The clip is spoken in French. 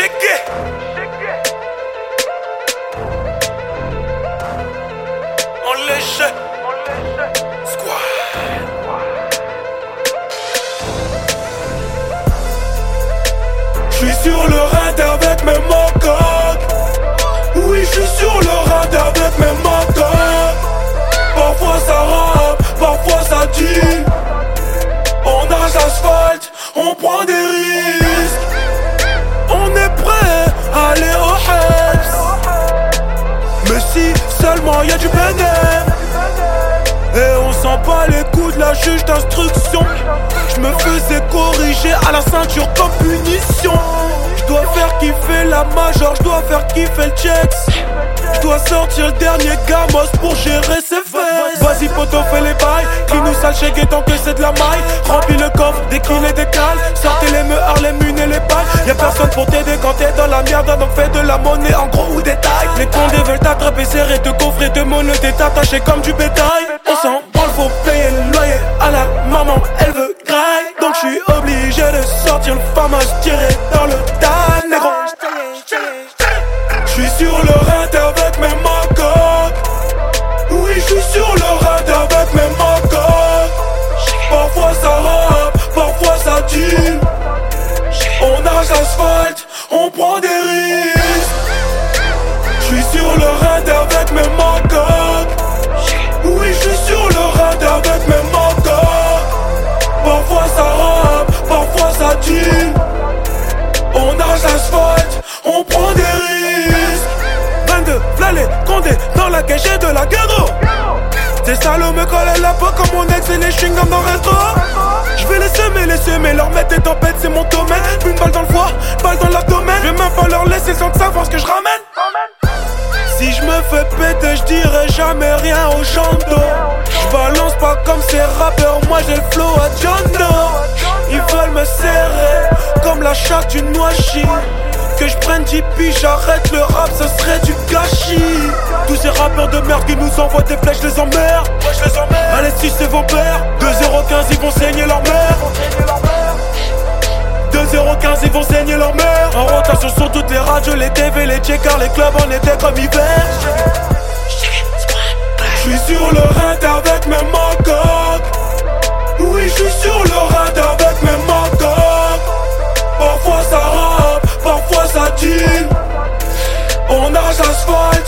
Checké. On l'échec. Squad. J'suis sur le raid avec mes mocoques. De. Je me faisais corriger à la ceinture comme punition. Je dois faire kiffer la major, je dois faire kiffer le checks. Je dois sortir le dernier gamos pour gérer ses fesses. Vas-y, poto, fais les bails. Qui nous sale chez tant que c'est de la maille. Remplis le coffre dès qu'il est décalé. Sortez les meurs, les munes et les balles. Y'a personne pour t'aider quand t'es dans la merde. Donc fais de la monnaie en gros ou détail. Les condés veulent t'attraper, serrer, te coffrer, te monoter, t'attacher comme du bétail. Je suis sur le raid avec mes mocoques. Oui, je suis sur le raid avec mes mocoques. Parfois ça rappe, parfois ça tue. On nage l'asphalte, on prend des risques. La cage de la ghetto. Ces salauds me collent la peau comme mon ex et les chewing-gums dans le resto. Je vais les semer, les semer, leur mettre des tempêtes, c'est mon domaine. Une balle dans le foie, balle dans l'abdomen. Je vais même pas leur laisser sans savoir ce que je ramène. Si je me fais péter, je dirai jamais rien aux gens je prenne 10 piges, j'arrête le rap, ce serait du gâchis. Tous ces rappeurs de merde qui nous envoient des flèches, les emmerde. Je les emmerde. Allez, si c'est vos pères, 2-0-15, ils vont saigner leur mère. 2-0-15, ils vont saigner leur mère. En rotation sur toutes les radios, les TV, les checkers, les clubs en été comme hiver. Je suis sur le raid avec mes mocoques. for